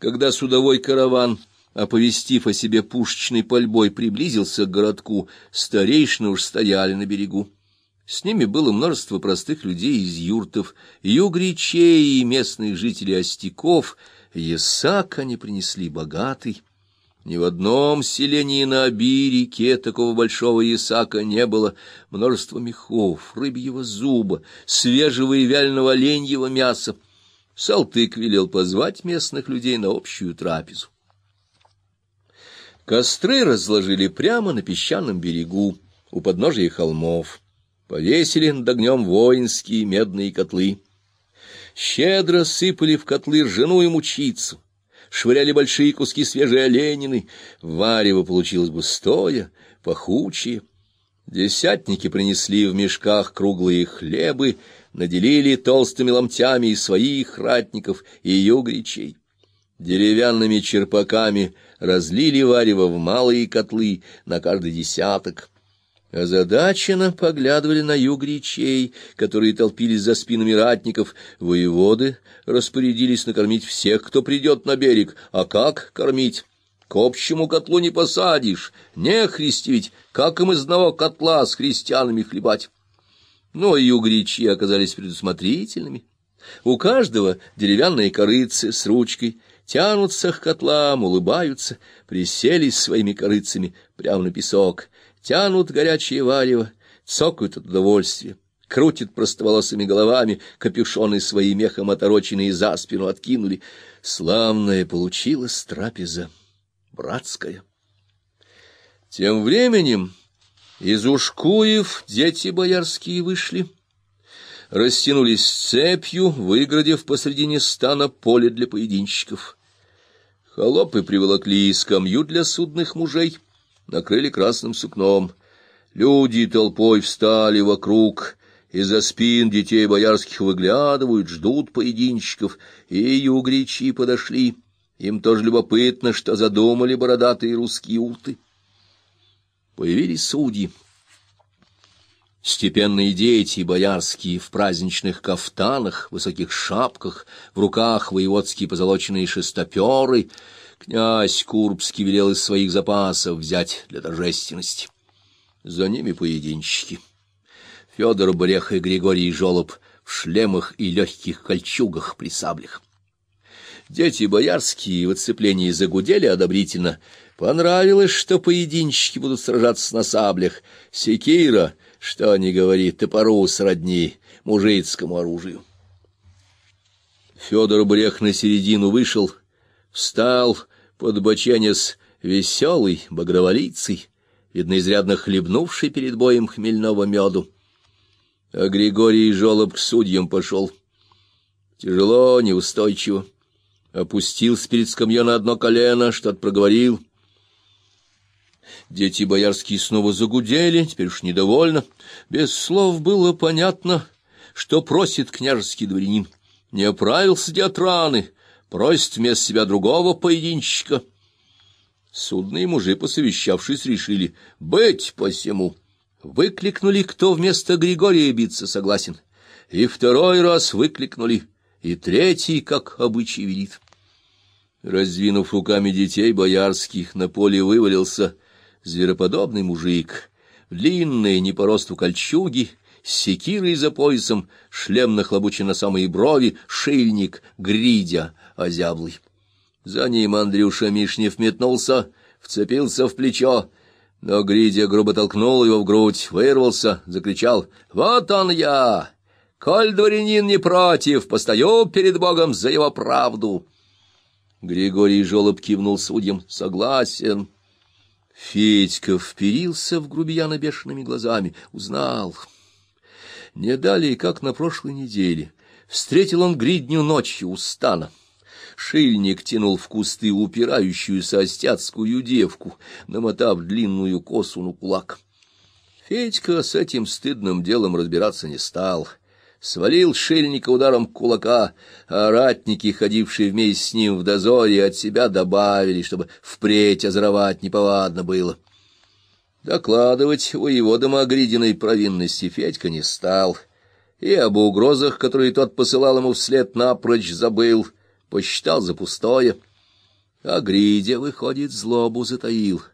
Когда судовой караван, оповестив о себе пушечной пальбой, приблизился к городку, старейшины уж стояли на берегу. С ними было множество простых людей из юртов, югричей и местных жителей Остяков. Ясак они принесли богатый. Ни в одном селении на Оби-реке такого большого ясака не было. Множество мехов, рыбьего зуба, свежего и вяленого оленьего мяса. Салтык велел позвать местных людей на общую трапезу. Костры разложили прямо на песчаном берегу, у подножия холмов. Повесили над огнем воинские медные котлы. Щедро сыпали в котлы ржаную мучицу, швыряли большие куски свежей оленины. Варево получилось густое, пахучее. Десятники принесли в мешках круглые хлебы, наделили толстыми ломтями и своих ратников, и югричей. Деревянными черпаками разлили варево в малые котлы на каждый десяток. Озадаченно поглядывали на юг речей, которые толпились за спинами ратников. Воеводы распорядились накормить всех, кто придет на берег. А как кормить? К общему котлу не посадишь, не христить, как им из одного котла с христианами хлебать. Но югричи оказались предусмотрительными. У каждого деревянные корыцы с ручкой, тянутся к котлам, улыбаются, приселись своими корыцами прямо на песок, тянут горячее варево, цокают от удовольствия, крутят простоволосыми головами, капюшоны свои мехом отороченные за спину откинули. Славная получилась трапеза, братская. Тем временем из Ушкуев дети боярские вышли, растянулись цепью, выградив посредине стана поле для поединщиков. Холопы приволокли скамью для судных мужей, накрыли красным сукном. Люди толпой встали вокруг, из-за спин детей боярских выглядывают, ждут поединщиков, и югричи подошли. Им тоже любопытно, что задумали бородатые русские уты. Появились судьи. Степенные дети боярские в праздничных кафтанах, высоких шапках, в руках воеводские позолоченные шестоперы. Князь Курбский велел из своих запасов взять для торжественности. За ними поединщики. Федор Брех и Григорий Жолоб в шлемах и легких кольчугах при саблях. Дети боярские в оцеплении загудели одобрительно — Понравилось, что поединщики будут сражаться на саблях. Секира, что ни говори, топору сродни мужицкому оружию. Федор Брех на середину вышел, встал, под боченец веселый, багроволицый, видно, изрядно хлебнувший перед боем хмельного меду. А Григорий Жолоб к судьям пошел. Тяжело, неустойчиво. Опустился перед скамьей на одно колено, что-то проговорил — Дети боярские снова загудели, теперь уж недовольно. Без слов было понятно, что просит княжеский дворянин. Не оправился де от раны, просит вместо себя другого поединщика. Судные мужи, посовещавшись, решили быть посему. Выкликнули, кто вместо Григория биться согласен. И второй раз выкликнули, и третий, как обычай велит. Раздвинув руками детей боярских, на поле вывалился звероподобный мужик, длинные не по росту кольчуги, с секирой за поясом, шлем нахлобучен на самые брови, шильник, гридя озяблый. За ним Андрюша Мишнев метнулся, вцепился в плечо, но Гридя грубо толкнул его в грудь, вырвался, закричал «Вот он я! Коль дворянин не против, постою перед Богом за его правду!» Григорий Жолоб кивнул судьям «Согласен». Федька вперился в грубияна бешеными глазами, узнал. Не далее, как на прошлой неделе, встретил он гридню ночью у стана. Шильник тянул в кусты упирающуюся остяцкую девку, намотав длинную косу на кулак. Федька с этим стыдным делом разбираться не стал — свалил шельника ударом кулака, а ратники, ходившие вместе с ним в дозоре, от себя добавили, чтобы впредь озоровать неповадно было. Докладывать воеводам о Гридиной провинности Федька не стал, и об угрозах, которые тот посылал ему вслед напрочь, забыл, посчитал за пустое. А Гридя, выходит, злобу затаил —